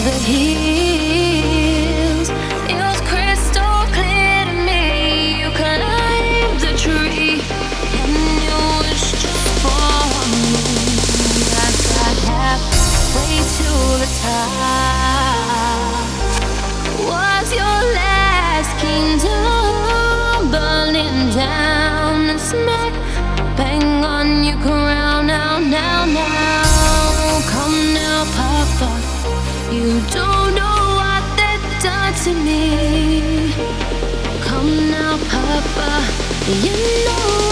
that he to me. Come now, Papa. You know.